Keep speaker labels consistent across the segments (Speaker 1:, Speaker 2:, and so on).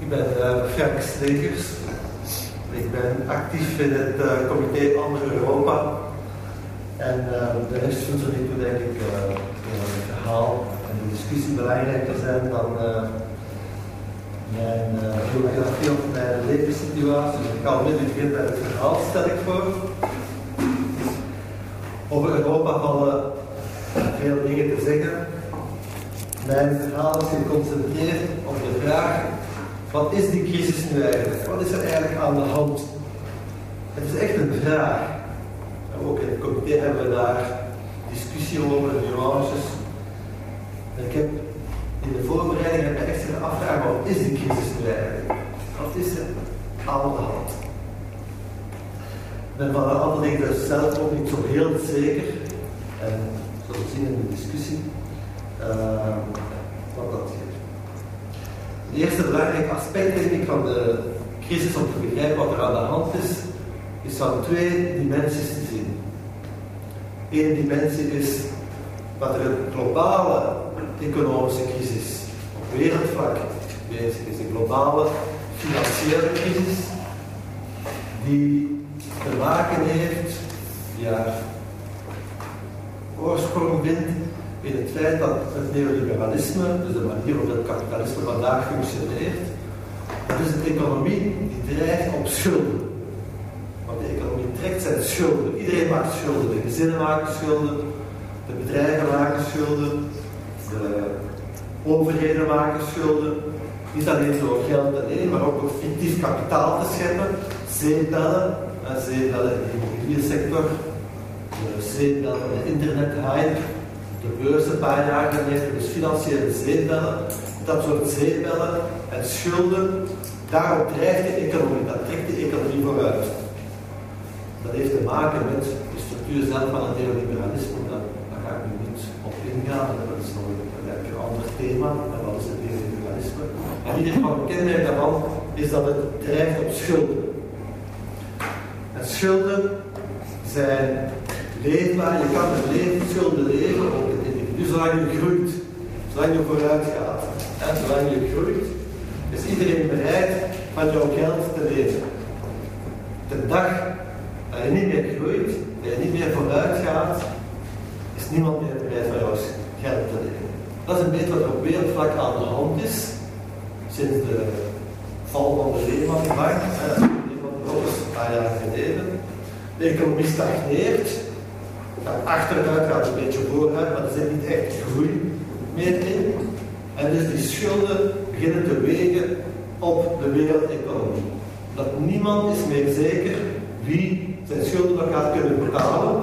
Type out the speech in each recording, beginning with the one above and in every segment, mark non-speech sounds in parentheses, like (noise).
Speaker 1: Ik ben uh, Frank Slegers. Ik ben actief in het uh, comité Ander Europa. En uh, de rest vindt er niet denk ik het verhaal en de discussie belangrijker zijn dan mijn biografie of mijn levenssituatie. Ik ga onmiddellijk beginnen bij het verhaal, stel ik voor. Over Europa vallen veel dingen te zeggen. Mijn verhaal is geconcentreerd op de vraag wat is die crisis nu eigenlijk? Wat is er eigenlijk aan de hand? Het is echt een vraag. Ook in het comité hebben we daar discussie over, nuances. En ik heb in de voorbereiding heb echt gaan afvragen, wat is die crisis nu eigenlijk? Wat is er aan de hand? Ik ben van een aantal dingen dus zelf ook niet zo heel zeker. En zullen we zien in de discussie uh, wat dat. Het eerste belangrijke aspect denk ik van de crisis om te begrijpen wat er aan de hand is, is van twee dimensies te zien. Eén dimensie is dat er een globale economische crisis op wereldvlak bezig is, een globale financiële crisis die te maken heeft, ja, oorsprong vindt in het feit dat het neoliberalisme, dus de manier waarop het kapitalisme vandaag functioneert, dat is een economie die drijft op schulden. Want de economie trekt zijn schulden. Iedereen maakt schulden. De gezinnen maken schulden, de bedrijven maken schulden, de overheden maken schulden. Niet alleen door geld alleen, maar ook door fictief kapitaal te scheppen, zeepbellen, zeepbellen in de immobiliënsector, de zeepbellen in de internethype, de beurs een paar jaar geleden, dus financiële zeepbellen, dat soort zeepbellen en schulden, daarop drijft de economie, dat trekt de economie vooruit. Dat heeft te maken met de structuur zelf van het neoliberalisme, daar, ga ik nu niet op ingaan, dat is nog een, een ander thema, en wat is het neoliberalisme. En in ieder geval een kenmerk daarvan is dat het drijft op schulden. En schulden zijn leefbaar, je kan met leven, schulden leven, ook het zolang je groeit, zolang je vooruit gaat. Zolang je groeit, is iedereen bereid van jouw geld te leven. De dag dat je niet meer groeit, dat je niet meer vooruit gaat, is niemand meer bereid van jouw geld te leven. Dat is een beetje wat op wereldvlak aan de hand is, sinds de val van de Lehman-bank, een paar jaar geleden. De economie stagneert, achteruit, gaat een beetje vooruit, maar er zit niet echt groei meer in. En dus die schulden beginnen te wegen op de wereldeconomie. Dat niemand is meer zeker wie zijn schulden nog gaat kunnen betalen.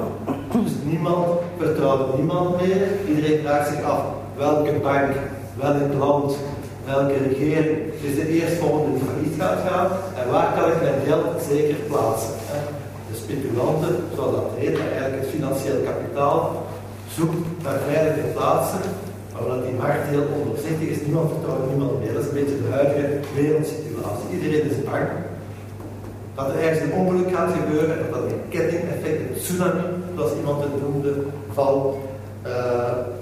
Speaker 1: Dus niemand vertrouwt niemand meer. Iedereen vraagt zich af welke bank, welk land, welke regering is de eerstvolgende die failliet gaat gaan en waar kan ik mijn geld zeker plaatsen speculanten, zoals dat heet, eigenlijk het financieel kapitaal, zoekt naar veilige plaatsen, maar omdat die markt heel ondoorzichtig is, niemand vertrouwt niemand meer. Dat is een beetje de huidige wereldsituatie. Iedereen is bang dat er ergens een ongeluk gaat gebeuren en dat dat een kettingeffect, een tsunami, zoals iemand het noemde, van uh,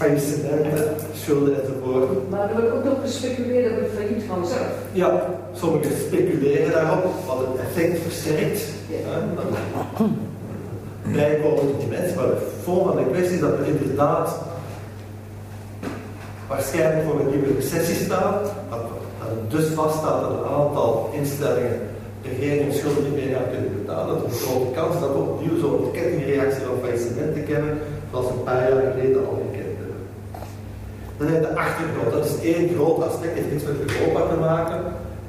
Speaker 1: faillissementen, schulden enzovoort.
Speaker 2: Maar er wordt ook nog gespeculeerd op het failliet vanzelf.
Speaker 1: Ja, sommigen speculeren daarop, wat het effect versterkt. Ja. Bijkomende dimensie, maar de vorm van de kwestie is dat er inderdaad waarschijnlijk voor een nieuwe recessie staat, dat, dat het dus vaststaat dat een aantal instellingen de schulden niet meer gaan kunnen betalen. Dat is een grote kans dat we opnieuw zo'n kettingreactie van faillissementen kennen, zoals een paar jaar geleden al dan je de achtergrond. Dat is één groot aspect. Heeft niks met Europa te maken,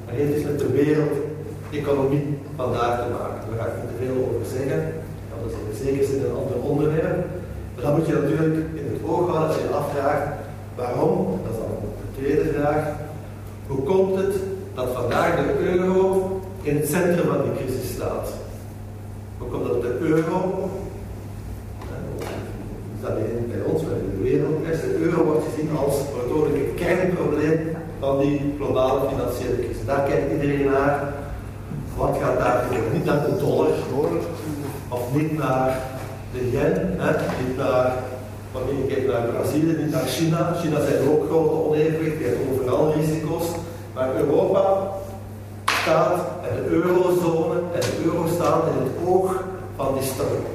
Speaker 1: maar heeft iets met de wereldeconomie vandaag te maken. Daar ga ik niet te veel over zeggen. Dat is in een ander onderwerp. Maar dan moet je natuurlijk in het oog houden als je je afvraagt waarom, dat is dan de tweede vraag, hoe komt het dat vandaag de euro in het centrum van die crisis staat? Hoe komt dat de euro alleen bij ons, maar in de wereld. Als een kernprobleem van die globale financiële crisis. Daar kijkt iedereen naar. Wat gaat daar gebeuren? Niet naar de dollar, of niet naar de yen, hè? niet naar, wanneer naar Brazilië, niet naar China. China zijn ook grote onevenwicht, je hebt overal risico's. Maar Europa staat en de eurozone en de euro staan in het oog van die storm.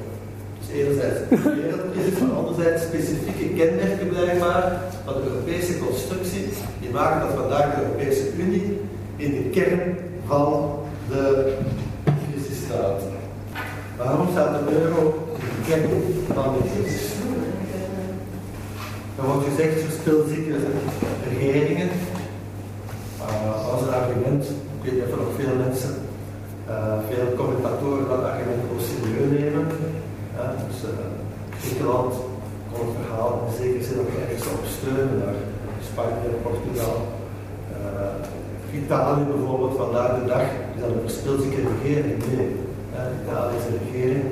Speaker 1: Enerzijds wereldcrisis, maar anderzijds specifieke kenmerken blijkbaar van de Europese constructie, die maken dat vandaag de Europese Unie in de kern van de crisis staat. Waarom staat de euro in de kern van de crisis? Er wordt gezegd, verspilzieke regeringen. Uh, als argument, ik weet of er nog veel mensen, uh, veel commentatoren dat argument ook serieus nemen. Uh, dus Griekenland kon het verhaal in zekere zin ook ergens op steunen, naar Spanje, Portugal. Italië bijvoorbeeld, vandaag de dag, is dat een verspilzieke regering. Nee, Italië is een regering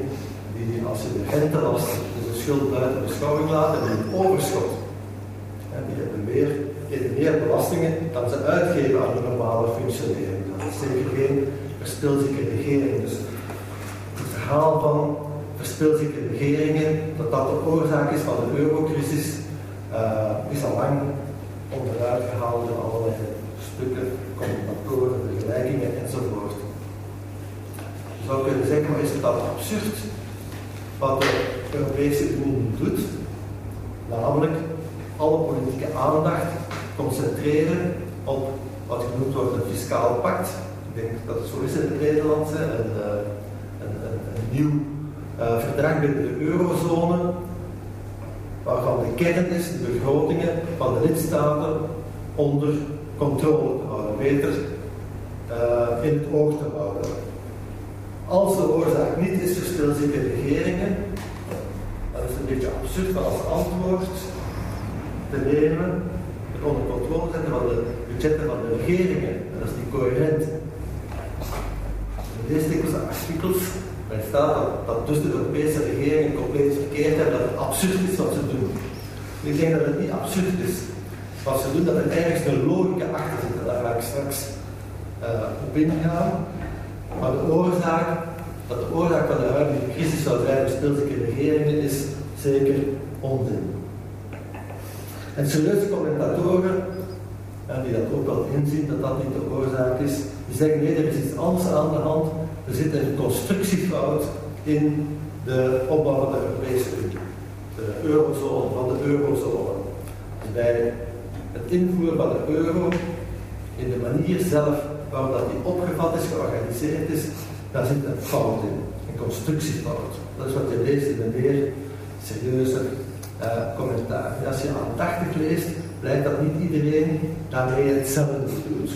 Speaker 1: die als je de rentelast, dus de schuld buiten beschouwing laat, en die overschot. En die hebben meer, meer belastingen dan ze uitgeven aan de normale functionering. Dat is zeker geen verspilzieke regering. Dus het verhaal van verspilzieke regeringen, dat dat de oorzaak is van de eurocrisis, uh, is al lang onderuit gehaald door allerlei stukken, commentatoren, vergelijkingen enzovoort. Je zou kunnen zeggen, maar is het dan absurd wat de Europese Unie doet, namelijk alle politieke aandacht concentreren op wat genoemd wordt een fiscaal pact. Ik denk dat het zo is in het Nederlands, een, een, een, een nieuw uh, verdrag binnen de eurozone, waarvan de kern is de begrotingen van de lidstaten onder controle te houden, beter uh, in het oog te houden. Als de oorzaak niet is verstilzieke regeringen, dan is een beetje absurd als antwoord te nemen, het onder controle zetten van de budgetten van de regeringen. En dat is niet coherent. In deze artikels bij staat dat, dat dus de Europese regeringen compleet verkeerd hebben, dat het absurd is wat ze doen. Ik denk dat het niet absurd is wat ze doen, dat er ergens een logica achter zit. Daar ga ik straks uh, op ingaan. Maar de oorzaak, dat de oorzaak van de huidige crisis zou zijn door stilzieke regeringen, is zeker onzin. En serieuze commentatoren, en die dat ook wel inzien dat dat niet de oorzaak is, die zeggen nee, er is iets anders aan de hand. Er zit een constructiefout in de opbouw van de Europese Unie. De eurozone, van de eurozone. Dus bij het invoeren van de euro, in de manier zelf waarop dat die opgevat is, georganiseerd is, daar zit een fout in. Een constructiefout. Dat is wat je leest in de meer serieuze uh, commentaar. als je aandachtig leest, blijkt dat niet iedereen daarmee hetzelfde doet.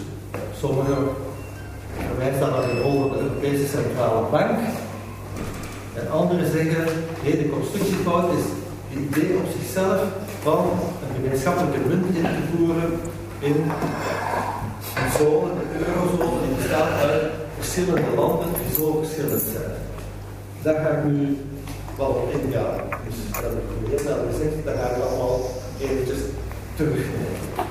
Speaker 1: Sommigen verwijzen dan naar de rol van de Europese Centrale Bank. En anderen zeggen, nee, de constructiefout is het idee op zichzelf van een gemeenschappelijke munt in te voeren in een zone, de eurozone, die bestaat uit verschillende landen die zo verschillend zijn. Daar ga ik nu wel op ingaan. Dus dat heb ik eerder al gezegd, daar ga ik allemaal eventjes terugnemen.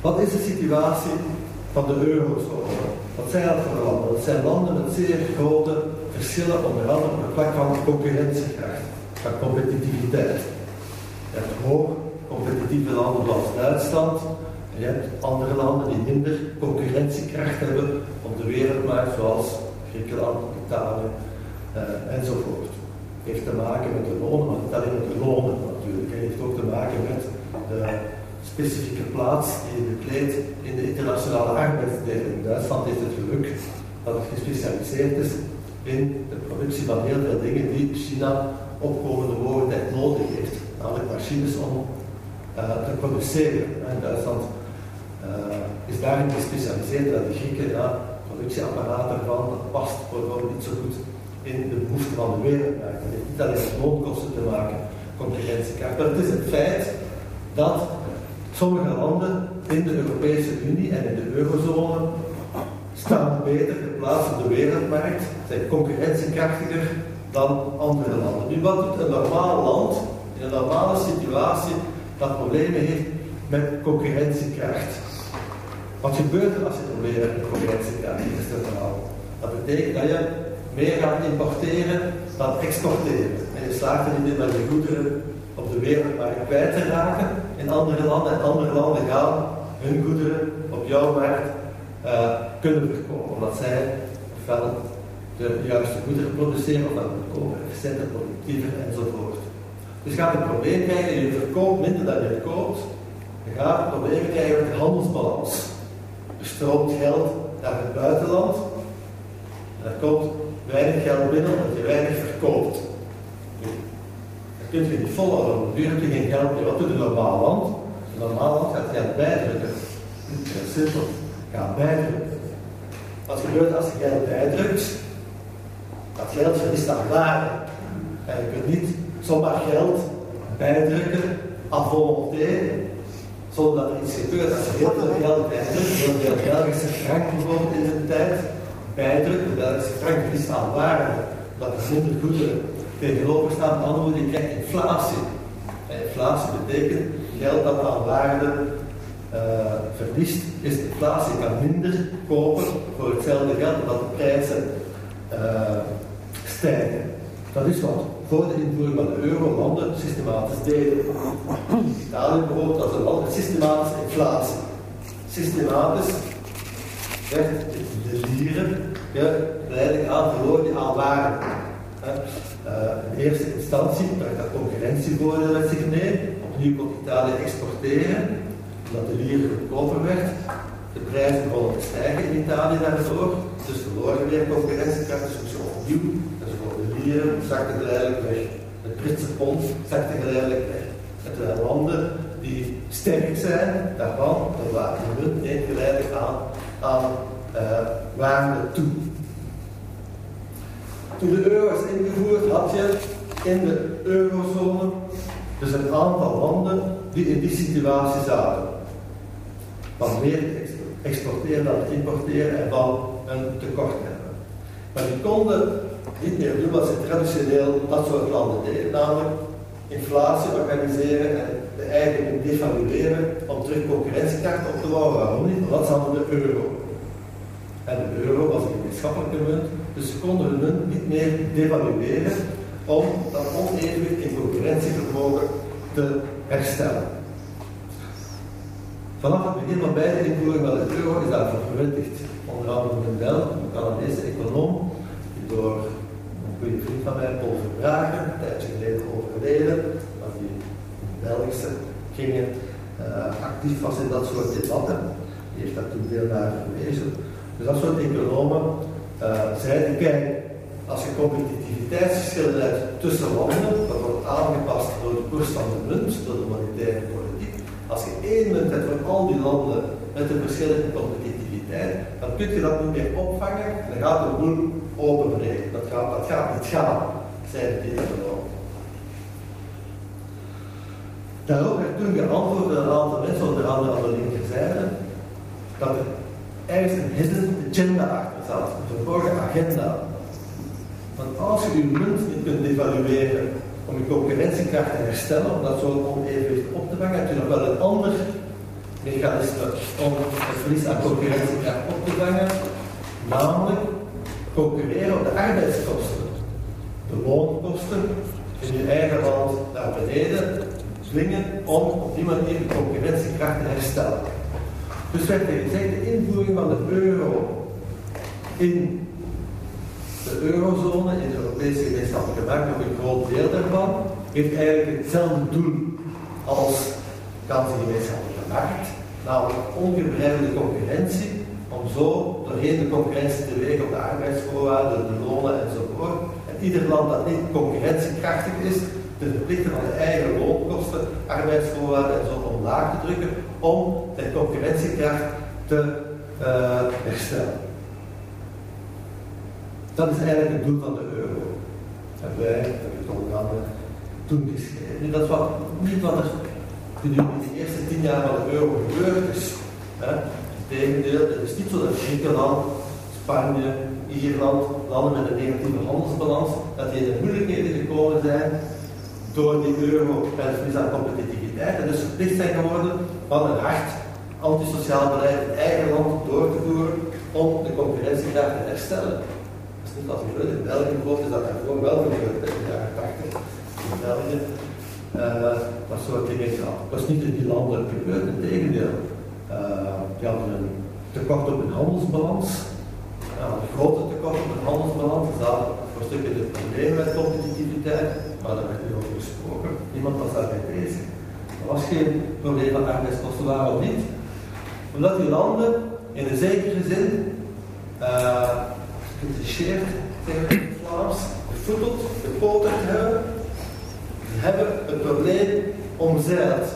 Speaker 1: Wat is de situatie van de eurozone? Wat zijn dat voor landen? Dat zijn landen met zeer grote verschillen, onder andere op het vlak van concurrentiekracht, van competitiviteit. Je hebt hoog competitieve landen zoals Duitsland, en je hebt andere landen die minder concurrentiekracht hebben op de wereldmarkt, zoals Griekenland, Italië uh, enzovoort. Het heeft te maken met de lonen, maar niet alleen met de lonen natuurlijk. Het heeft ook te maken met de specifieke plaats die je bekleedt in de internationale arbeidsdelen. In Duitsland heeft het geluk dat het gespecialiseerd is in de productie van heel veel dingen die China opkomende mogelijkheid nodig heeft. Namelijk machines om uh, te produceren. In Duitsland uh, is daarin gespecialiseerd dat de Grieken ja, productieapparaten ervan, dat past bijvoorbeeld niet zo goed in de behoeften van de wereldmarkt. Dat heeft niet alleen met loonkosten te maken, concurrentiekracht. Maar het is het feit dat sommige landen in de Europese Unie en in de eurozone staan beter geplaatst op de wereldmarkt, zijn concurrentiekrachtiger dan andere landen. Nu, wat doet een normaal land in een normale situatie dat problemen heeft met concurrentiekracht? Wat gebeurt er als je problemen met concurrentiekracht? Is het verhaal. Dat betekent dat je meer gaat importeren dan exporteren. En je slaagt er niet in met je goederen op de wereldmarkt kwijt te raken, in andere landen en andere landen gaan hun goederen op jouw markt uh, kunnen verkopen. Omdat zij ofwel de juiste goederen produceren, of dan goedkoper, efficiënter, productiever enzovoort. Dus je gaat een probleem krijgen, je verkoopt minder dan je koopt, je gaat een probleem krijgen met de handelsbalans. Er stroomt geld naar het buitenland, er komt weinig geld binnen omdat je weinig verkoopt. Dat kun je niet volhouden, dan duurt je geen geld meer. Wat doet een normaal land? Een normaal land gaat geld bijdrukken. Heel simpel, gaat bijdrukken. Wat gebeurt als je geld bijdrukt? Dat geld verliest aan waarde. En je kunt niet zomaar geld bijdrukken à zonder dat er iets gebeurt. Als je heel veel geld bijdrukt, heel veel Belgische frank bijvoorbeeld in de tijd, bijdrukt, de Belgische frank verliest aan waarde, dat er minder goederen tegenover staan. Met andere krijgt inflatie. En inflatie betekent geld dat aan waarde uh, verliest, is inflatie. Je kan minder kopen voor hetzelfde geld, omdat de prijzen uh, stijgen. Dat is wat voor de invoering van de euro landen systematisch deden. Italië bijvoorbeeld als een land systematische inflatie. Systematisch werd de lieren leiding aan verloren die aan waren. Uh, in eerste instantie dat concurrentievoordeel met zich mee. Opnieuw kon Italië exporteren, omdat de lier goedkoper werd. De prijzen begonnen te stijgen in Italië daardoor, dus verloren weer concurrentiekracht, dus opnieuw Lieren zakte geleidelijk weg. Het Britse pond zakte geleidelijk weg. En terwijl landen die sterk zijn, daarvan, de munt neemt geleidelijk aan, aan uh, waarde toe. Toen de euro was ingevoerd, had je in de eurozone dus een aantal landen die in die situatie zaten. Van meer exporteren dan importeren en van een tekort hebben. Maar die konden niet meer doen wat ze traditioneel dat soort landen deden, namelijk inflatie organiseren en de eigen devalueren om terug concurrentiekracht op te bouwen. Waarom niet? Want ze hadden de euro. En de euro was een gemeenschappelijke munt, dus ze konden hun munt niet meer devalueren om dat onevenwicht in concurrentievermogen te herstellen. Vanaf het begin van beide invoering van de euro is daarvoor verwittigd. Onder andere Mendel, een Canadese econoom, die door goede vriend van mij, Paul Verbraken, een tijdje geleden overleden, maar die Belgische gingen uh, actief was in dat soort debatten. Die heeft daar toen veel naar verwezen. Dus dat soort economen zeiden, kijk, als je competitiviteitsverschillen hebt tussen landen, dat wordt aangepast door de koers van de munt, door de monetaire politiek. Als je één munt hebt voor al die landen met een verschillende competitiviteit, dan kun je dat niet meer opvangen en dan gaat de boel openbreken. Dat gaat, dat gaat niet gaan, zei de econoom. Daarop werd toen geantwoord door een aantal mensen, onder andere aan de linkerzijde, dat er ergens een hidden agenda achter zat, een agenda. Want als je je munt niet kunt devalueren om je concurrentiekracht te herstellen, om dat zo'n onevenwicht op te vangen, heb je nog wel een ander mechanisme om het verlies aan concurrentiekracht op te vangen, namelijk concurreren op de arbeidskosten. De loonkosten in je eigen land naar beneden dwingen om op die manier de concurrentiekracht te herstellen. Dus werd er gezegd, de invoering van de euro in de eurozone, in de Europese gemeenschappelijke markt, ook een groot deel daarvan, heeft eigenlijk hetzelfde doel als de gemeenschappelijke markt, namelijk ongebreidelde concurrentie om zo doorheen de concurrentie te wegen op de arbeidsvoorwaarden, de lonen enzovoort. En ieder land dat niet concurrentiekrachtig is, te verplichten van de eigen loonkosten, arbeidsvoorwaarden en zo omlaag te drukken om de concurrentiekracht te uh, herstellen. Dat is eigenlijk het doel van de euro. En wij, dat ik onder andere toen geschreven. Dat is wat, niet wat er gedurende de eerste tien jaar van de euro gebeurd is. Hè. Het is niet zo dat Griekenland, Spanje, Ierland, landen met een negatieve handelsbalans, dat die in de moeilijkheden gekomen zijn door die euro en het verlies aan competitiviteit en dus verplicht zijn geworden van een hard antisociaal beleid in eigen land door te voeren om de concurrentiegraad te herstellen. Dat als. In België bijvoorbeeld is dat daarvoor wel gebeurd in de jaren 80. In België Uh, dat soort dingen. Dat is niet in die landen gebeurd, in tegendeel. Uh, die hadden een tekort op hun handelsbalans. Een grote tekort op hun handelsbalans. Zaten voor stukken de problemen met competitiviteit, maar daar werd niet over gesproken. Niemand was daarmee bezig. Er was geen probleem van arbeidskosten, waarom niet? Omdat die landen in een zekere zin tegen het Vlaams, gevoeteld, gepoterd hebben hebben het probleem omzeild.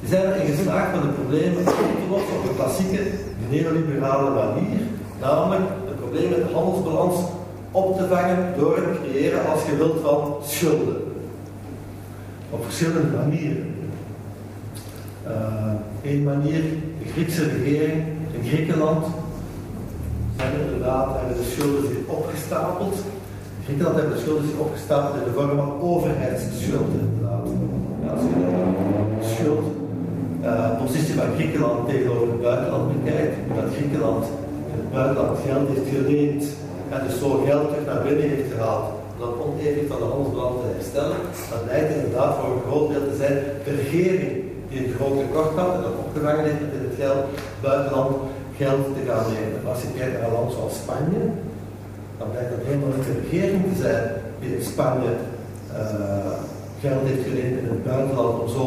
Speaker 1: Die zijn erin geslaagd van de problemen op te lossen op de klassieke neoliberale manier, namelijk het probleem met de handelsbalans op te vangen door het creëren, als je wilt, van schulden. Op verschillende manieren. Eén uh, manier, de Griekse regering in Griekenland zijn inderdaad hebben de schulden zich opgestapeld. Griekenland heeft de schulden zich opgestapeld in de vorm van overheidsschulden. Als je de schuld, uh, positie van Griekenland tegenover het buitenland bekijkt, dat Griekenland het buitenland geld heeft geleend en dus zo geld terug naar binnen heeft gehaald. Dat onevenwicht van de handelsbalans te herstellen, dat lijkt inderdaad voor een groot deel te zijn de regering die een groot tekort had en dat opgevangen heeft in het geld, buitenland geld te gaan lenen. Als je kijkt naar een land zoals Spanje, dan blijkt dat helemaal niet de regering te zijn die in Spanje uh, geld heeft geleend in het buitenland om zo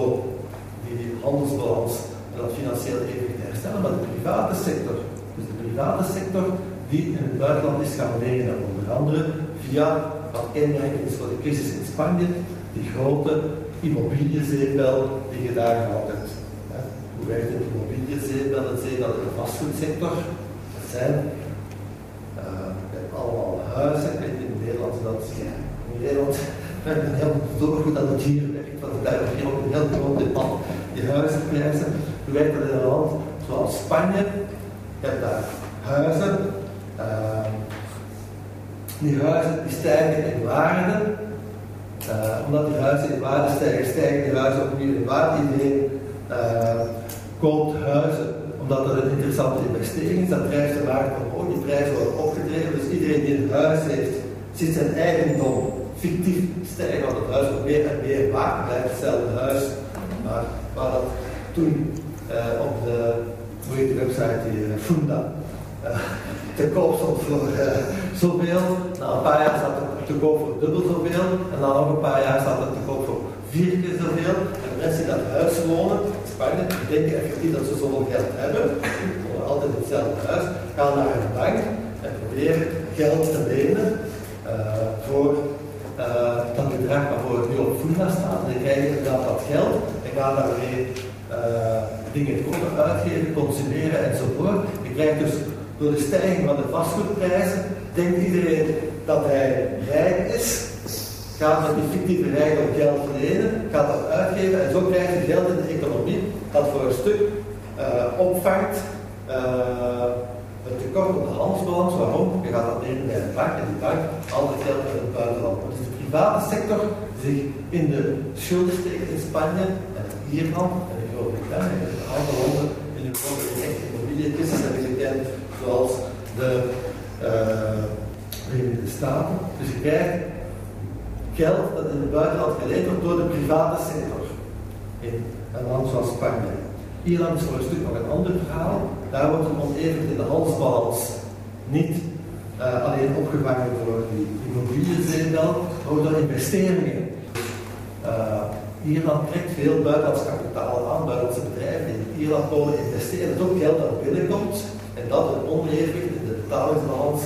Speaker 1: die, handelsbalans en dat financiële evenwicht te herstellen, maar de private sector. Dus de private sector die in het buitenland is gaan lenen, onder andere via wat kenmerkend is voor de crisis in Spanje, die grote immobiliezeepel die je daar gehad hebt. Hoe werkt een immobiliezeepel? Het zeepel in de vastgoedsector. Dat zijn allemaal huizen. Ik weet in Nederland dat in Nederland ik heel goed aan het hier werkt, want daar heb je ook een heel groot debat, die huizenprijzen. Hoe werkt dat in een land zoals Spanje? Je hebt daar huizen. Uh, die huizen die stijgen in waarde. Uh, omdat die huizen in waarde stijgen, stijgen die huizen ook meer in waarde. Iedereen uh, koopt huizen omdat dat een interessante investering is, dat drijft de waarde omhoog, die prijzen worden opgedreven. Dus iedereen die een huis heeft, ziet zijn eigendom fictief stijgen, want het huis wordt meer en meer waard, blijft hetzelfde huis. Maar waar dat toen uh, op de, hoe heet de website die uh, Funda, uh, te koop stond voor zoveel, na een paar jaar staat het te koop voor dubbel zoveel, en na nog een paar jaar staat het te koop voor vier keer zoveel. En mensen die dat huis wonen, Spanje, denken effectief dat ze zoveel geld hebben, wonen altijd in hetzelfde huis, gaan naar een bank en proberen geld te lenen uh, voor uh, dat bedrag waarvoor het nu op Funda staat. En dan krijgen inderdaad dat geld en gaan daarmee uh, dingen kopen, uitgeven, consumeren enzovoort. Je krijgt dus door de stijging van de vastgoedprijzen, denkt iedereen dat hij gaat met die fictieve rijkdom geld lenen, gaat dat uitgeven en zo krijg je geld in de economie dat voor een stuk uh, opvangt uh, het tekort op de handelsbalans. Waarom? Je gaat dat lenen bij een bank en die bank haalt het geld uit het buitenland. Dus de private sector zich in de schulden steekt in Spanje en Ierland en in Groot-Brittannië en in andere landen in Europa die echt immobiliecrisis hebben gekend, zoals de uh, Verenigde Staten. Dus je krijgt geld dat in het buitenland geleend wordt door de private sector. In een land zoals Spanje. Ierland is voor een stuk nog een ander verhaal. Daar wordt een de handelsbalans niet uh, alleen opgevangen door die immobiliënzeendel, maar door investeringen. Uh, Ierland trekt veel buitenlands kapitaal aan, buitenlandse bedrijven die in Ierland komen investeren. Dat is ook geld dat binnenkomt en dat een onevenwicht in de betalingsbalans,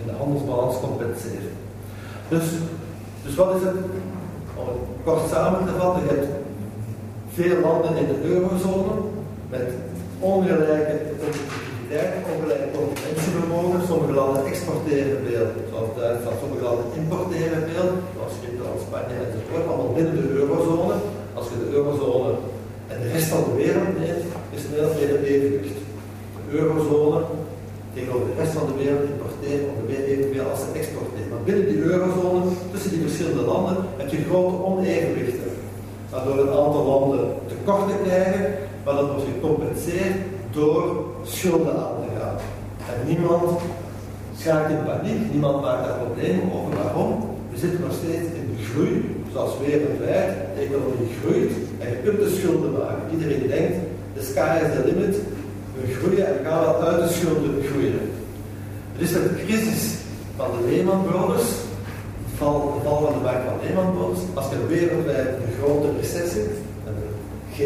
Speaker 1: in de handelsbalans compenseert. Dus dus wat is het? Om het kort samen te vatten, je hebt veel landen in de eurozone met ongelijke competitiviteit, ongelijke concurrentievermogen. Sommige landen exporteren veel, zoals Duitsland, sommige landen importeren veel, zoals Griekenland, Spanje enzovoort, allemaal binnen de eurozone. Als je de eurozone en de rest van de wereld neemt, is het een evenwicht. De eurozone tegenover de rest van de wereld importeren ongeveer evenveel als ze exporteren. Maar binnen die eurozone, tussen die verschillende landen, heb je grote onevenwichten. Waardoor een aantal landen tekorten krijgen, maar dat wordt gecompenseerd door schulden aan te gaan. En niemand schaakt in paniek, niemand maakt daar problemen over. Waarom? We zitten nog steeds in de groei, zoals wereldwijd, de economie groeit en je kunt de schulden maken. Iedereen denkt, de sky is the limit, groeien en we gaan wel uit de schulden groeien. Er is de crisis van de Lehman Brothers, de val, van de bank van Lehman Brothers, als je wereldwijd een grote recessie hebt, G,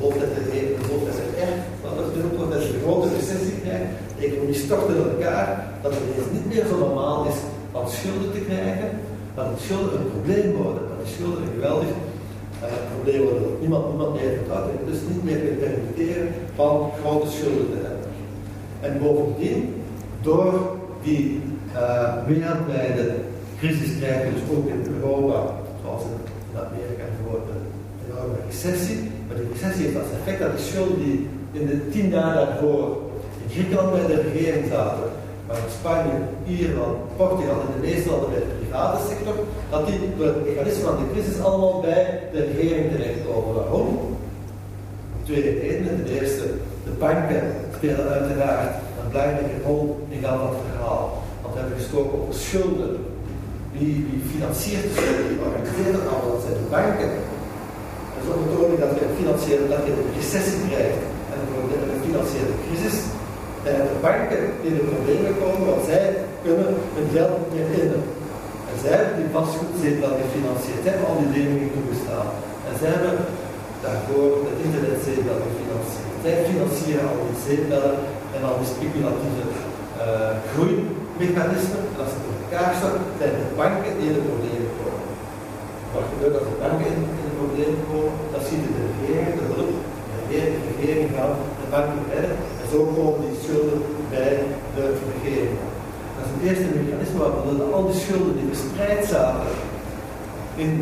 Speaker 1: hoofdletter E, de hoofdletter R, wat er genoemd wordt, als je een grote recessie krijgt, de economie stort in elkaar, dat het niet meer zo normaal is om schulden te krijgen, dat het schulden een probleem worden, dat de schulden een geweldig uh, probleem dat niemand, niemand meer vertrouwt en dus niet meer kan permitteren van grote schulden te hebben. En bovendien, door die uh, wereldwijde crisis krijgen, dus ook in Europa, zoals in Amerika bijvoorbeeld, een enorme recessie, maar die recessie heeft als effect dat de schulden die in de tien jaar daarvoor in Griekenland bij de regering zaten, maar in Spanje, Ierland, Portugal en de meeste landen bij de sector, dat die door het mechanisme van de crisis allemaal bij de regering terechtkomen. Waarom? Twee redenen. De eerste, de banken spelen uiteraard een belangrijke rol in dat verhaal. Want we hebben gestoken op schulden. Wie, financiert de schulden? Wie organiseert allemaal? Dat zijn de banken. Het ogenblik dat je financiële dat je een recessie krijgt en een financiële crisis, en de banken in de problemen komen, want zij kunnen hun geld niet meer innen. En zij hebben die vastgoedzeepel gefinancierd, zij hebben al die leningen toegestaan. En zij hebben daarvoor de internetzeepel gefinancierd. Zij financieren al die zeepbellen en al die speculatieve uh, groeimechanismen. En als het in elkaar staat, zijn de banken in de problemen komen. Wat gebeurt als de banken in, in de problemen komen? Dat ziet de regering, de hulp, de regering, de regering gaan de banken redden zo komen die schulden bij de regering. Dat is het eerste mechanisme waarvan al die schulden die verspreid zaten in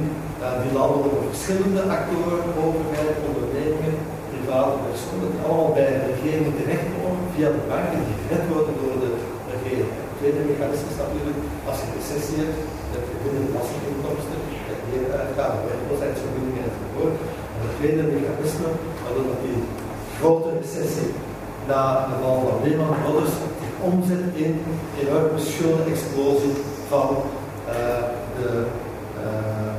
Speaker 1: die landen over verschillende actoren, overheid, ondernemingen, private personen, allemaal bij de regering terechtkomen via de banken die gered worden door de regering. Het tweede mechanisme is natuurlijk, als je recessie hebt, dat je binnen belastinginkomsten, dat je meer uitgaven, werkloosheidsvergoedingen enzovoort. En het tweede mechanisme, dat die grote recessie na de val van Lehman Brothers omzet in enorme schuldenexplosie van uh, de uh,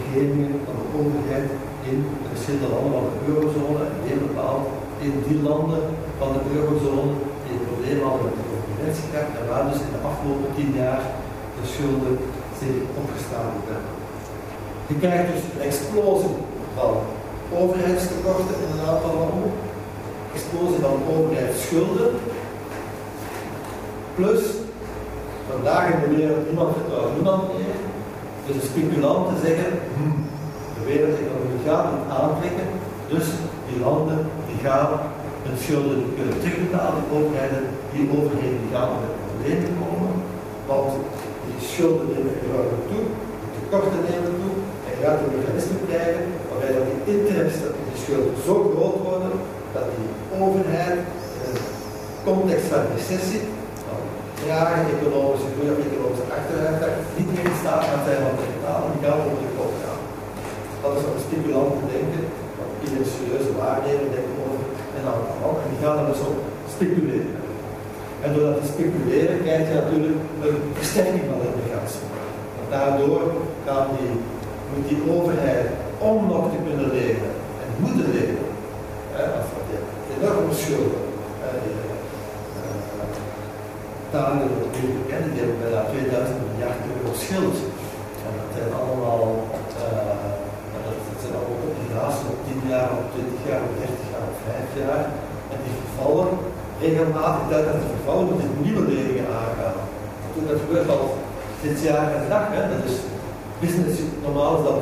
Speaker 1: regeringen, van de overheid in de verschillende landen van de eurozone en heel bepaald in die landen van de eurozone die het probleem hadden met de concurrentiekracht en waar dus in de afgelopen tien jaar de schulden zich opgestapeld hebben. Je krijgt dus een explosie van overheidstekorten in een aantal landen, explosie van overheidsschulden. Plus, vandaag in de wereld, niemand vertrouwt niemand meer. Dus de speculanten zeggen, hm, de wereldeconomie gaat niet aantrekken, dus die landen die gaan hun schulden kunnen terugbetalen, die overheden, die overheden die gaan met problemen komen, want die schulden nemen enorm toe, de tekorten nemen toe, en je gaat een mechanisme krijgen waarbij dat die interesten op die schulden zo groot worden dat die overheid in een context van recessie, van trage economische groei of economische achteruitgang, niet meer in staat gaat zijn om te betalen, die gaan over de kop gaan. Dat is wat de speculanten denken, wat iedere serieuze waarnemer denkt over een aantal landen, en die gaan er dus op speculeren. En door dat te speculeren krijg je natuurlijk een versterking van het mechanisme. Want daardoor gaan moet die overheid, om nog te kunnen leven en moeten leven, als dat enorme schulden. Natuurlijk bekend, die hebben bijna 2000 miljard euro schuld. En dat zijn allemaal, uh, dat zijn allemaal obligaties op 10 jaar, op 20 jaar, op 30 jaar, op 5 jaar. En die vervallen regelmatig, dat die vervallen, moeten nieuwe leningen aangaan. Dat gebeurt al dit jaar en dag, hè. dat is business, normaal is dat,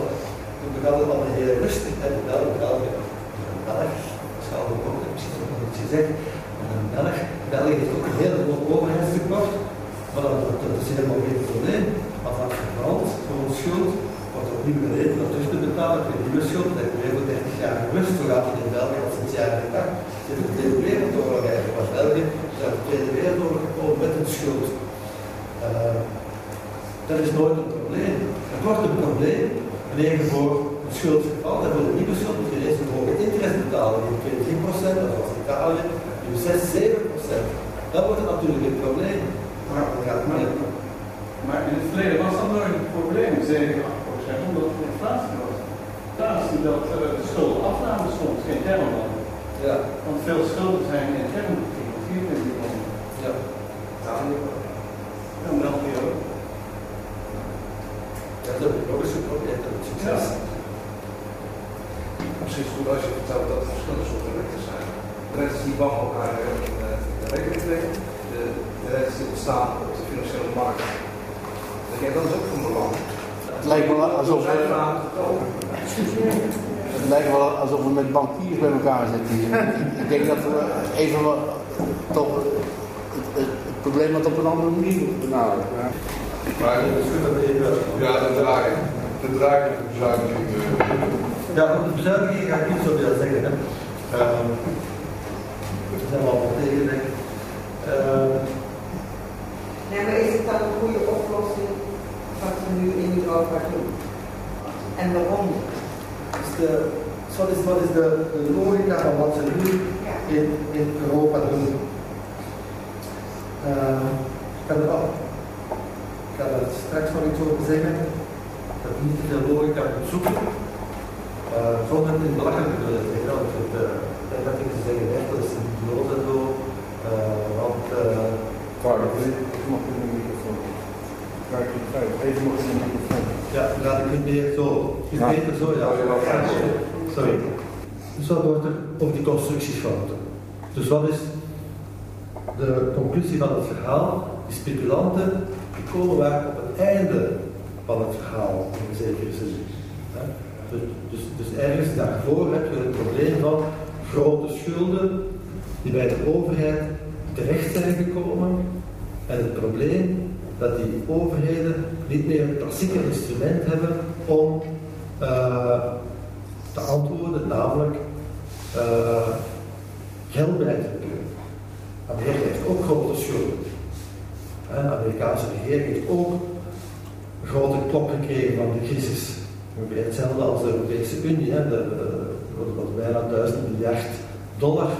Speaker 1: we gaan het allemaal heel rustig, hè. België, België, België, zal ik ook iets gezegd. En Belg, België heeft ook een groot overheidstekort, maar dat, is helemaal geen probleem. Als dat vervalt voor een schuld, wordt er opnieuw geleden dat terug te betalen, een nieuwe schuld, dat heb je voor 30 jaar gerust. Zo gaat het in België al sinds jaren 80. Zit de Tweede Wereldoorlog eigenlijk, was België is uit de Tweede Wereldoorlog gekomen met een schuld. Uh, dat is nooit een probleem. Het wordt een probleem wanneer je voor een schuld vervalt en voor de nieuwe schuld moet je eerst een hoge interest betalen. Die 23 dat was Italië, nu 6, 7 Dat wordt natuurlijk een probleem.
Speaker 3: Maar,
Speaker 1: dat gaat
Speaker 3: maar, maar in het verleden was dat nooit een probleem, 7, 8 zeggen, omdat het inflatie was. Inflatie dat uh, de schuldenafname stond, geen termen.
Speaker 1: Ja.
Speaker 3: Want veel schulden zijn intern gefinancierd in die landen.
Speaker 1: Ja.
Speaker 3: En België ook.
Speaker 1: Ja, dat heb ik ook eens geprobeerd, dat het succes.
Speaker 4: Misschien is het goed als je vertelt dat er verschillende soorten rentes zijn. Rentes die banken elkaar in de de, die ontstaan op de financiële markt. Dat jij is ook van belang.
Speaker 5: Het lijkt wel alsof we, het lijkt wel alsof we met bankiers bij elkaar zitten hier. Ik denk dat we even wel, toch het, het, het probleem wat op een andere manier moeten benaderen. Ja.
Speaker 4: Maar
Speaker 1: Dat is goed dat we even...
Speaker 4: ja, de draaiing, de van de bezuiniging.
Speaker 1: Ja, op de bezuiniging ga ik niet zoveel zeggen. Hè. Ehm, daar zijn we allemaal tegen, denk ik. Ehm,
Speaker 2: Nee, maar is het dan een goede oplossing wat we in Europa doen? En waarom?
Speaker 1: dus de, wat, is, wat is de, de logica van wat ze nu in, in Europa doen? Ehm, ik kan er al, ik ga er straks nog iets over zeggen. Dat niet te veel logica moet zoeken. Uh, zonder het in belachelijk te willen zeggen. Want het, uh, dat ik ze zeggen, echt, dat is een nood en zo. Uh, want uh,
Speaker 5: Pardon, even nog in de microfoon. Kijk, even nog in de microfoon.
Speaker 1: Ja, laat ik het zo.
Speaker 5: Ja.
Speaker 1: zo? Sorry. Dus wat wordt er over die constructiefouten? Dus wat is de conclusie van het verhaal? Die speculanten die komen waar op het einde van het verhaal in een zekere zin. Dus, dus, dus ergens daarvoor heb je het probleem van grote schulden die bij de overheid terecht zijn gekomen. En het probleem dat die overheden niet meer een klassieke instrument hebben om eh, te antwoorden, namelijk eh, geld bij te. Amerika heeft ook grote schulden. De Amerikaanse regering heeft ook een grote klop gekregen van de crisis. Ongeveer hetzelfde als de Europese Unie. Hè. De, bijna 1000 miljard dollar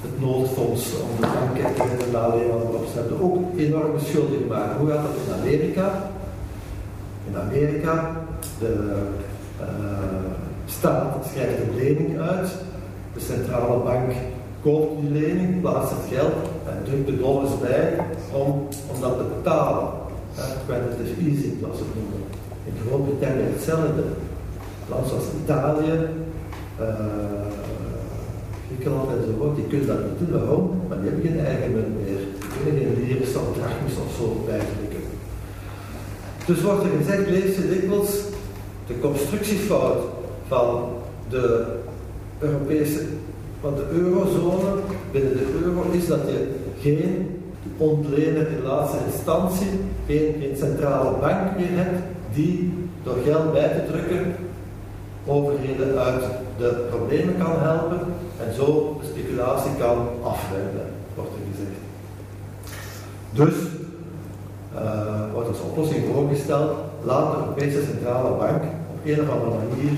Speaker 1: het noodfonds om de banketten en de maar op. Ze hebben ook enorme schulden gemaakt. Hoe gaat dat in Amerika? In Amerika, de eh, staat schrijft een lening uit, de centrale bank koopt die lening, plaatst het geld en drukt de dollars bij om, om dat te betalen. Ja, quantitative easing, ze het noemen. In Groot-Brittannië hetzelfde. Landen zoals Italië, eh, Griekenland enzovoort, die kunnen dat niet doen. Waarom? Maar die hebben geen eigen munt meer. Die kunnen geen liris of of zo bijdrukken. Dus wordt er gezegd, lees je dikwijls, de constructiefout van de Europese, van de eurozone binnen de euro is dat je geen ontlener in laatste instantie, geen, centrale bank meer hebt die door geld bij te drukken overheden uit de problemen kan helpen en zo de speculatie kan afwenden, wordt er gezegd. Dus eh, wordt als oplossing voorgesteld, laat de Europese Centrale Bank op een of andere manier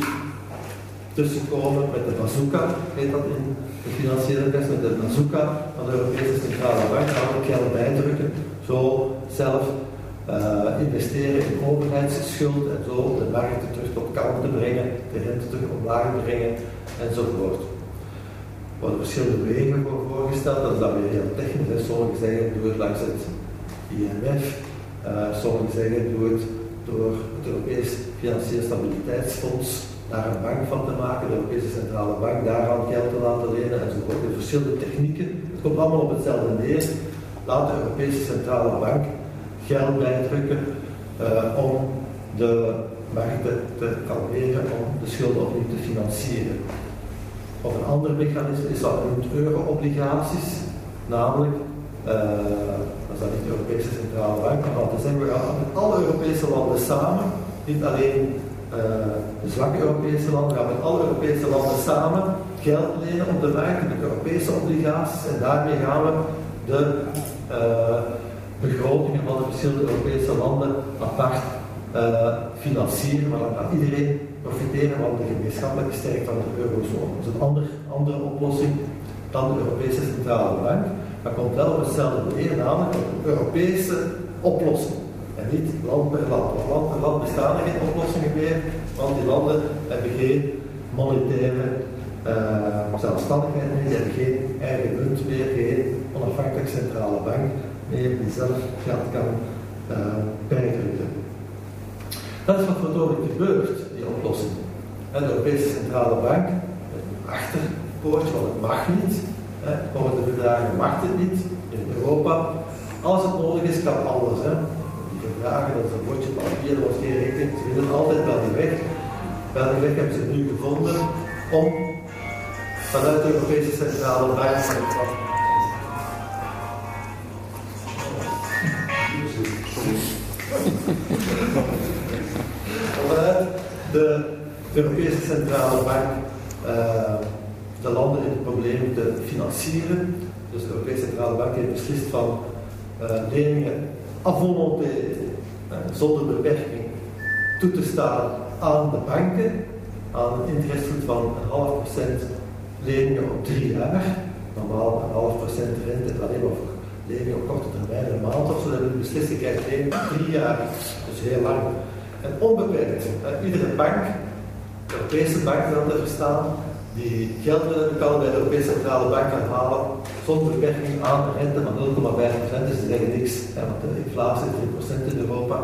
Speaker 1: tussenkomen met de bazooka, heet dat in de financiële les, met de bazooka van de Europese Centrale Bank, we geld bijdrukken, zo zelf eh, investeren in overheidsschuld en zo de markten terug tot kant te brengen, de rente terug omlaag te brengen enzovoort. Er worden verschillende wegen voor voorgesteld, dat is dan weer heel technisch. Sommigen zeggen doe het langs het IMF, sommigen zeggen doe het door het Europees Financieel Stabiliteitsfonds daar een bank van te maken, de Europese Centrale Bank daaraan geld te laten lenen enzovoort. Er verschillende technieken, het komt allemaal op hetzelfde neer. Laat de Europese Centrale Bank geld bijdrukken eh, om de markten te kalmeren, om de schulden opnieuw te financieren. Of een ander mechanisme is dat genoemd euro-obligaties, namelijk, eh, dat is dan niet de Europese Centrale Bank, maar wat te we gaan met alle Europese landen samen, niet alleen eh, de zwakke Europese landen, we gaan met alle Europese landen samen geld lenen om de markt, de Europese obligaties, en daarmee gaan we de eh, begrotingen van de verschillende Europese landen apart eh, financieren, maar dan kan iedereen profiteren van de gemeenschappelijke sterkte van de eurozone. Dat is een ander, andere oplossing dan de Europese Centrale Bank, maar komt wel op hetzelfde neer, namelijk een Europese oplossing. En niet land per land. Want land per land bestaan er geen oplossingen meer, want die landen hebben geen monetaire uh, zelfstandigheid meer, ze hebben geen eigen munt meer, geen onafhankelijke centrale bank meer die zelf geld kan uh, bijdrukken. Dat is wat het gebeurt, die oplossing. En de Europese Centrale Bank, een achterpoortje, want het mag niet. Volgens de verdragen mag het niet in Europa. Als het nodig is, kan alles. Hè. Die verdragen, dat is een bordje papier, dat wordt geen. Ze willen altijd wel die weg. Welke weg hebben ze nu gevonden om vanuit de Europese Centrale Bank vanuit de Europese Centrale Bank uh, de landen in het probleem te financieren. Dus de Europese Centrale Bank heeft beslist van uh, leningen à volonté, uh, zonder beperking, toe te staan aan de banken, aan een interestvloed van een half procent leningen op drie jaar. Normaal een half procent rente alleen maar voor leningen op korte termijn, een maand of zo. Hebben we beslist, krijgt leningen drie jaar, dus heel lang. En onbeperkt. Iedere bank, de Europese bank dan te verstaan, die geld kan bij de Europese Centrale Bank gaan halen zonder beperking aan de rente van 0,5%. Dus ze zeggen niks, want de inflatie is 3% in Europa.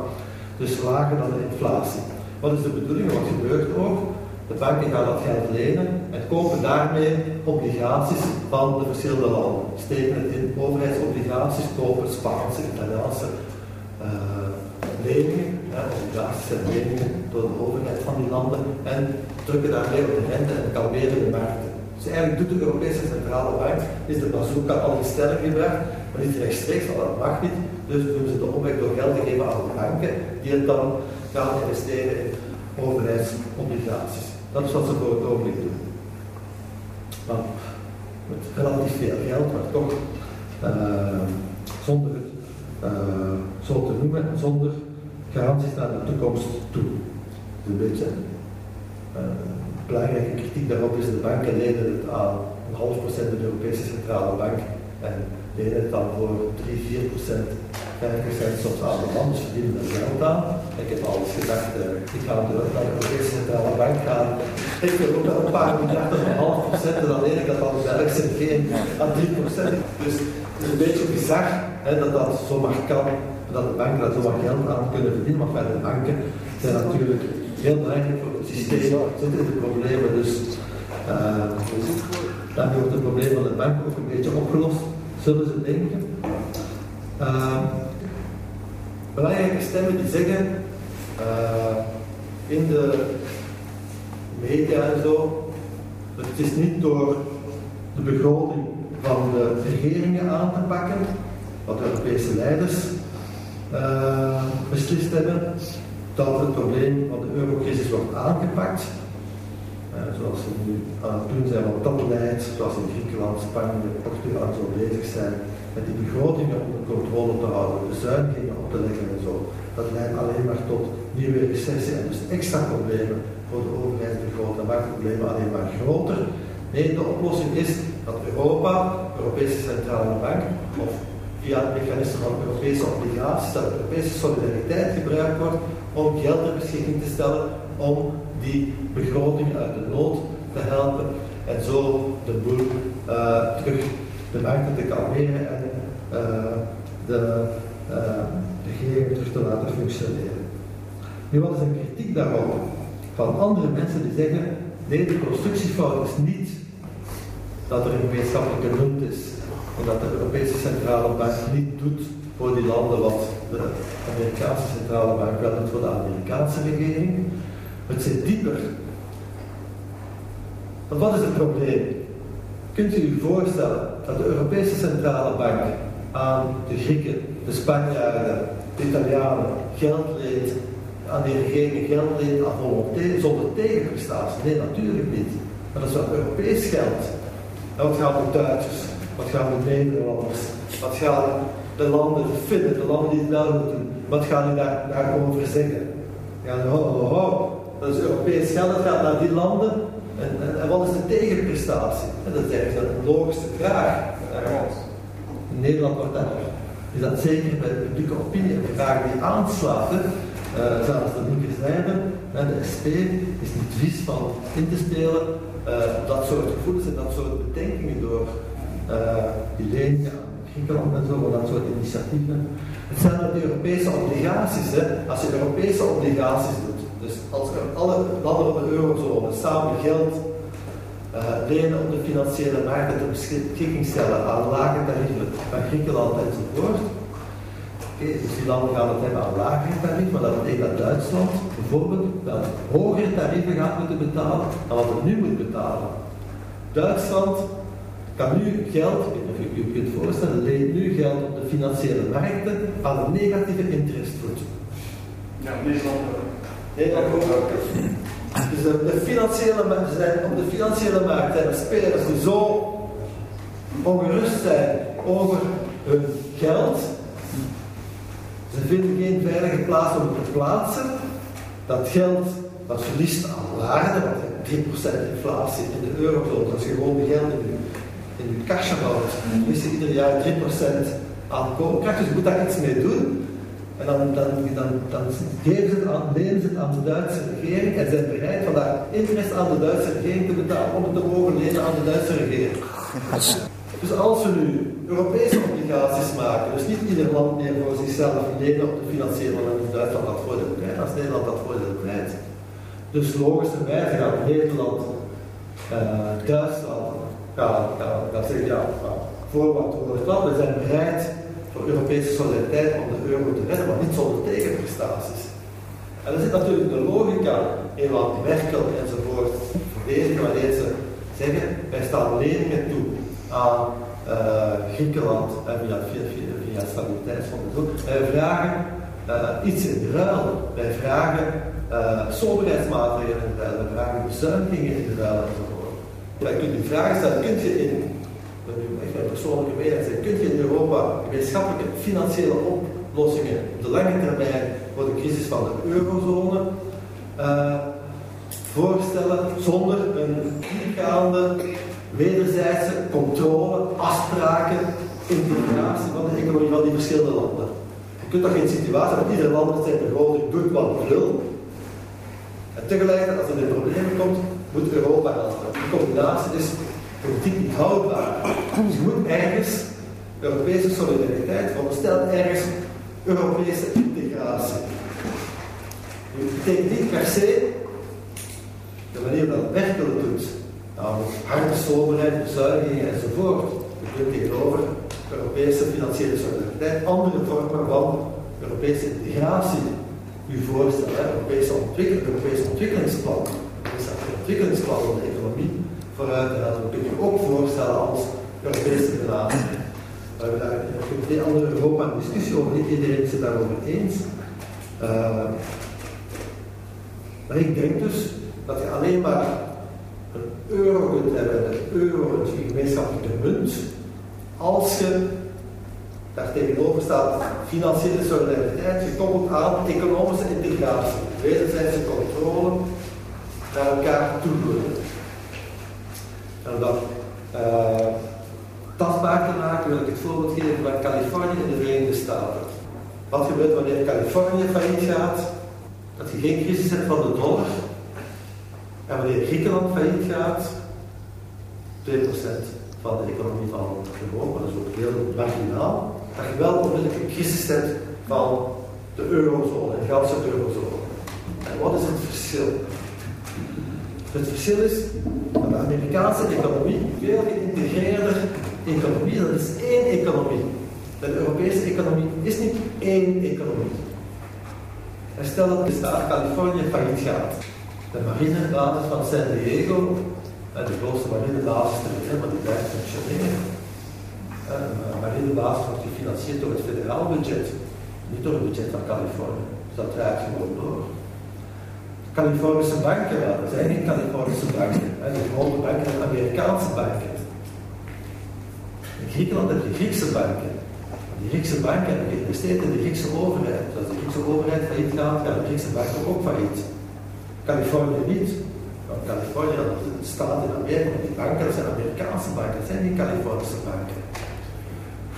Speaker 1: Dus lager dan de inflatie. Wat is de bedoeling? Wat gebeurt ook? De banken gaan dat geld lenen en kopen daarmee obligaties van de verschillende landen. Steken het in overheidsobligaties, kopen Spaanse, Italiaanse uh, leningen, ja, obligaties en leningen door de overheid van die landen en drukken daarmee op de rente en kalmeren de markten. Dus eigenlijk doet de Europese Centrale Bank, is de bazooka al in stelling gebracht, maar niet rechtstreeks, dat mag niet. Dus doen ze de omweg door geld te geven aan de banken, die het dan gaan investeren in overheidsobligaties. Dat is wat ze voor het ogenblik doen. Met relatief veel geld, maar toch uh, zonder het uh, zo te noemen, zonder garanties naar de toekomst toe. Dus een beetje uh, belangrijke kritiek daarop is de banken lenen het aan een half procent de Europese Centrale Bank en lenen het dan voor 3, 4 procent 5% soms aan de land, dus verdienen er geld aan. Ik heb al eens gedacht, uh, ik ga naar de Europese Centrale Bank gaan. Ik wil ook wel een paar miljard op een half procent en dan leen ik dat dan Belgisch en geen aan 3 procent. Dus het is een beetje bizar hè, dat dat zomaar kan, dat de banken daar zomaar geld aan kunnen verdienen. Maar de banken zijn natuurlijk heel belangrijk voor het systeem, zitten in de problemen. Dus uh, daarmee wordt het probleem van de bank ook een beetje opgelost, zullen ze denken. Uh, belangrijke stemmen die zeggen uh, in de media en zo, het is niet door de begroting van de regeringen aan te pakken, wat de Europese leiders uh, beslist hebben, dat het probleem van de eurocrisis wordt aangepakt. Uh, zoals we nu aan het doen zijn wat dat beleid, zoals in Griekenland, Spanje, Portugal zo bezig zijn met die begrotingen onder controle te houden, bezuinigingen op te leggen en zo. Dat leidt alleen maar tot nieuwe recessie en dus extra problemen voor de overheidsbegroting. Dat maakt problemen alleen maar groter. Nee, de oplossing is dat Europa, de Europese Centrale Bank, of via het mechanisme van Europese obligaties, dat Europese solidariteit gebruikt wordt om geld ter beschikking te stellen om die begroting uit de nood te helpen en zo de boel uh, terug de markten te kalmeren en uh, de uh, terug te laten functioneren. Nu, wat is een kritiek daarop? Van andere mensen die zeggen, nee, de constructiefout is niet dat er een gemeenschappelijke munt is en dat de Europese Centrale Bank niet doet voor die landen wat de Amerikaanse Centrale Bank wel doet voor de Amerikaanse regering. Het zit dieper. Want wat is het probleem? Kunt u u voorstellen dat de Europese Centrale Bank aan de Grieken, de Spanjaarden, de Italianen geld leent, aan die regeringen geld leent aan volonté zonder tegenprestatie? Nee, natuurlijk niet. Maar dat is wel Europees geld. En wat gaan de Duitsers? Wat gaan de Nederlanders? Wat gaan de landen, de Finnen, de landen die het wel doen? Wat gaan die daar, daarover zeggen? Ja, ho, ho, ho. Dat is Europees geld, dat gaat naar die landen en, en, en, wat is de tegenprestatie? En dat is eigenlijk een logische vraag. Nederland wordt daar is dat zeker bij de publieke opinie een vraag die aanslaat. Uh, zelfs de linkerzijde, de SP, is niet vies van in te spelen uh, dat soort gevoelens en dat soort bedenkingen door die leningen aan Griekenland en zo, dat soort initiatieven. Het zijn de Europese obligaties. Hè. Als je Europese obligaties doet, dus als alle landen van de eurozone samen geld uh, lenen om de financiële markten te beschikking stellen aan lage tarieven van Griekenland enzovoort. Oké, dus die landen gaan het hebben aan lagere tarieven, maar dat betekent dat Duitsland bijvoorbeeld wel hogere tarieven gaat moeten betalen dan wat het nu moet betalen. Duitsland kan nu geld, ik je kunt voorstellen, leent nu geld op de financiële markten aan een negatieve interestvoet.
Speaker 3: Ja, Nederland ook.
Speaker 1: Nederland ook. Dus de, financiële, zijn, op de financiële markt zijn er spelers die zo ongerust zijn over hun geld. Ze vinden geen veilige plaats om het te plaatsen. Dat geld dat verliest aan waarde, want 3% inflatie in de eurozone, als je gewoon de geld in je, in je kasje houdt, ieder jaar 3% aan koopkracht. Dus moet daar iets mee doen. En dan, dan, dan, geven ze het aan, de Duitse regering en zijn bereid vandaag interest aan de Duitse regering te betalen om het te mogen lenen aan de Duitse regering. Dus als we nu Europese obligaties maken, dus niet ieder land meer voor zichzelf lenen op de financiële markt, Duitsland dat voordeel krijgt, als Nederland dat voordeel krijgt. Dus logischerwijze gaat Nederland, uh, Duitsland, gaan, gaan zeggen, ja, voor wat wordt het we zijn bereid voor Europese solidariteit om de euro te redden, maar niet zonder tegenprestaties. En er zit natuurlijk de logica in wat Merkel enzovoort verdedigen wanneer ze zeggen, wij staan leningen toe aan uh, Griekenland en via, via, via, het stabiliteitsfonds. Wij vragen uh, iets in ruil. Wij vragen uh, soberheidsmaatregelen in ruil. Wij vragen bezuinigingen in ruil enzovoort. Kunnen u vragen stellen, kunt je in echt mijn persoonlijke mening zijn, kun je in Europa gemeenschappelijke financiële oplossingen op de lange termijn voor de crisis van de eurozone uh, voorstellen zonder een diepgaande wederzijdse controle, afspraken, integratie van de economie van die verschillende landen. Je kunt toch geen situatie dat ieder land met zijn begroting doet wat wil. En tegelijkertijd, als er in problemen komt, moet Europa helpen. Die combinatie is politiek niet houdbaar. Dus je moet ergens Europese solidariteit veronderstelt ergens Europese integratie. Dat betekent niet per se de manier dat Merkel het doet, namelijk harde soberheid, bezuinigingen enzovoort. Je kunt tegenover Europese financiële solidariteit andere vormen van Europese integratie u voorstellen. Europese, ontwikkeling, Europese ontwikkelingsplan, ontwikkelingsplan van de economie vooruit. En dat kun je ook voorstellen als Europese benadering. We hebben daar in andere Europa een discussie over, niet iedereen is het daarover eens. Uh, maar ik denk dus dat je alleen maar een euro kunt hebben, een euro, een gemeenschappelijke munt, als je daar tegenover staat financiële solidariteit gekoppeld aan economische integratie, wederzijdse controle naar elkaar toe En dat uh, tastbaar te maken wil ik het voorbeeld geven van Californië in de Verenigde Staten. Wat gebeurt wanneer Californië failliet gaat? Dat je geen crisis hebt van de dollar. En wanneer Griekenland failliet gaat, 2% van de economie van Europa, dat is ook heel marginaal. Dat je wel onmiddellijk een crisis hebt van de eurozone, de ganse eurozone. En wat is het verschil? Het verschil is dat de Amerikaanse economie veel geïntegreerder economie, dat is één economie. De Europese economie is niet één economie. Stel dat de staat Californië failliet gaat. De marinebasis van San Diego, de grootste marinebasis ter wereld, maar die blijft functioneren. De marinebasis wordt gefinancierd door het federaal budget, niet door het budget van Californië. Dus dat draait gewoon door. Californische banken, er zijn geen Californische banken. De grote banken zijn Amerikaanse banken. In Griekenland heb je Griekse banken. Die Griekse banken hebben geïnvesteerd in de Griekse overheid. Als de Griekse overheid failliet gaat, gaan de Griekse banken ook failliet. Californië niet. Want Californië dat staat in Amerika, die banken dat zijn Amerikaanse banken, dat zijn niet Californische banken.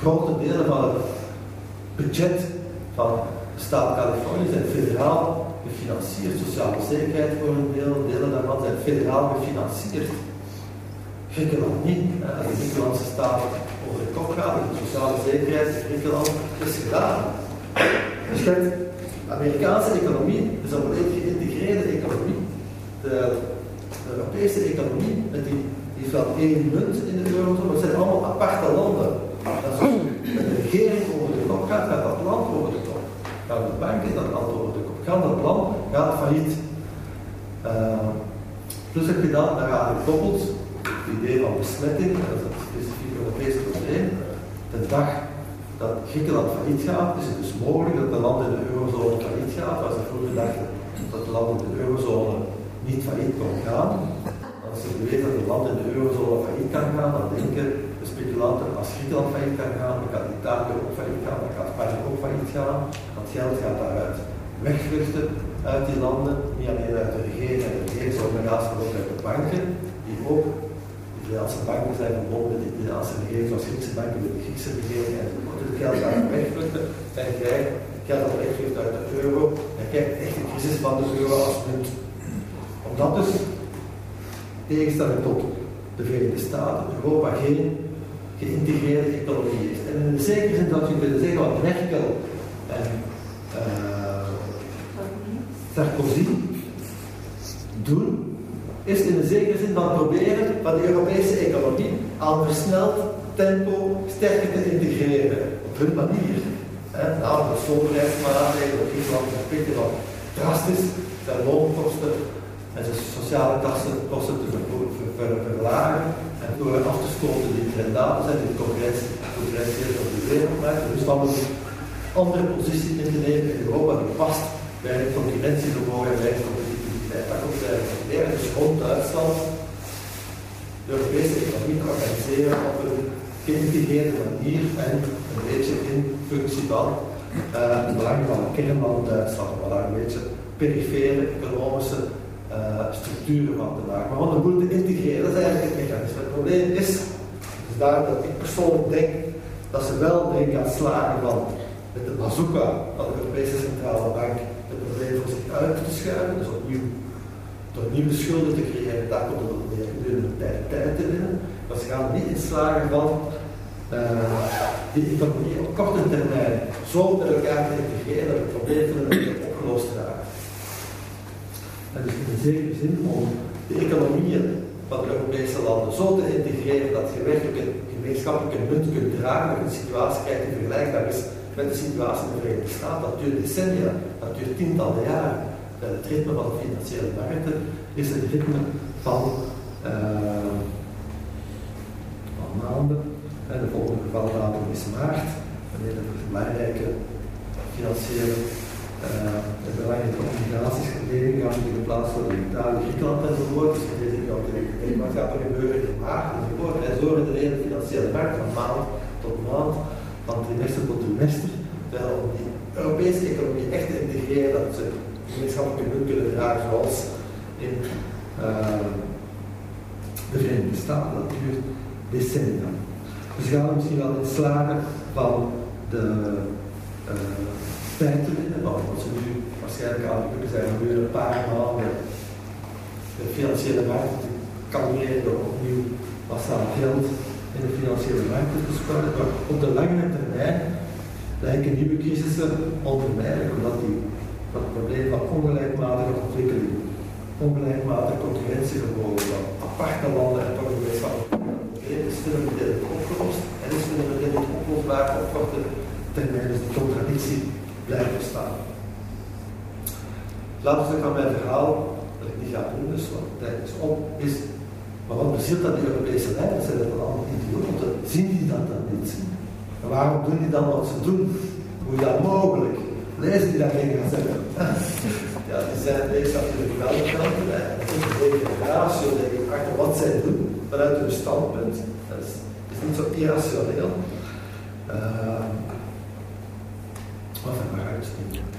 Speaker 1: Grote delen van het budget van de staat Californië zijn federaal gefinancierd. Sociale zekerheid voor een deel, delen daarvan zijn federaal gefinancierd. Griekenland niet. Hè. Als de Griekenlandse staat over de kop gaat, de sociale zekerheid in Griekenland is gedaan. De Amerikaanse economie is een geïntegreerde economie. De, Europese economie, met die, die wel één munt in de eurozone, zijn allemaal aparte landen. Als de regering over de kop gaat, Gaan de banken dat over de kop. Gaat dat land, gaat failliet. Uh, dus heb je dan daaraan gekoppeld het idee van besmetting, dat is een specifiek Europees probleem. De dag dat Griekenland failliet gaat, is het dus mogelijk dat de landen in de eurozone failliet gaat, waar ze vroeger dachten dat de landen in de eurozone niet failliet kon gaan. Als ze weten dat een land in de eurozone failliet kan gaan, dan denken de speculanten, als Griekenland failliet kan gaan, dan kan Italië ook failliet gaan, dan kan Spanje ook failliet gaan. Dat geld gaat daaruit wegvluchten uit die landen, niet alleen uit de regering en de regeringsorganisaties, maar ook uit de banken, die ook Italiaanse banken zijn verbonden met de Italiaanse regering, zoals Griekse banken met de Griekse regering. En het geld gaat wegvluchten en krijgt geld dat wegvlucht uit de euro. En krijgt echt een crisis van de euro als munt. Omdat dus, tegenstelling tot de Verenigde Staten, Europa geen geïntegreerde economie is. En in de zekere zin dat je kunnen zeggen wat Merkel en uh, Sarkozy doen, is in een zekere zin dan proberen van de Europese economie aan versneld tempo sterker te integreren. Op hun manier. Namelijk de soliditeitsmaatregelen op Griekenland verplichten van drastisch zijn loonkosten en zijn sociale kosten te verlagen en door hen af te stoten die rendabel zijn, die concurrentie, concurrentie op de wereldmarkt. Dus dan een andere positie in te nemen in Europa die past bij het concurrentievermogen en bij de competitiviteit. Dat komt eigenlijk. Dus rond Duitsland de Europese economie organiseren op een geïntegreerde manier en een beetje in functie van uh, het belang van kernland Duitsland, om daar een beetje perifere economische uh, structuren van te maken. Maar de boel te integreren, dat is eigenlijk het mechanisme. Het probleem is, daar dat ik persoonlijk denk dat ze wel erin gaan slagen van met de bazooka van de Europese Centrale Bank het probleem voor zich uit te schuiven, dus opnieuw door nieuwe schulden te creëren, daar komt het op neer, gedurende tijd, te winnen. Maar ze gaan niet in slagen van uh, die economie op korte termijn zo met elkaar te integreren dat het probleem van de opgelost raakt. En dus in zekere zin om de economieën van de Europese landen zo te integreren dat je werkelijk een gemeenschappelijke munt kunt dragen, je een situatie die vergelijkbaar is met de situatie in de Verenigde Staten. Dat duurt decennia, dat duurt tientallen jaren. Het ritme van de financiële markten is het ritme van, van maanden. En de volgende gevaldatum is maart, wanneer de belangrijke financiële de belangrijke obligaties leningen gaan worden geplaatst worden in Italië, Griekenland enzovoort. Dus we weten niet altijd wat gaat er gebeuren in maart enzovoort. En zo in de hele financiële markt van maand tot maand, van trimester tot trimester. Terwijl om die Europese economie echt te integreren, dat ze gemeenschappelijke munt kunnen dragen zoals in uh, de Verenigde Staten. Dat duurt decennia. Dus gaan we misschien wel in slagen van de uh, te winnen, wat ze nu waarschijnlijk aan het lukken zijn, nu een paar maanden de financiële markt te door opnieuw massaal geld in de financiële markten te spuiten. Maar op de langere termijn lijken nieuwe crisissen onvermijdelijk, omdat die dat probleem van ongelijkmatige ontwikkeling, ongelijkmatige concurrentievermogen van aparte landen en toch een gemeenschappelijk is fundamenteel opgelost en is fundamenteel niet oplosbaar op korte termijn, dus de contradictie blijft bestaan. Laten we van mijn verhaal, dat ik niet ga doen, dus want de tijd is op, is, maar wat bezielt dat die Europese leiders? Zijn dat dan allemaal idioten? Zien die dat dan niet? En waarom doen die dan wat ze doen? Hoe is dat mogelijk? Lezen die dat geen gaan zeggen? (laughs) Ja, die zijn deze natuurlijk wel kanten. Het is een ratio, denk achter wat zij doen vanuit hun standpunt. Dat is, niet zo irrationeel. Uh, wat een waaruitstekend.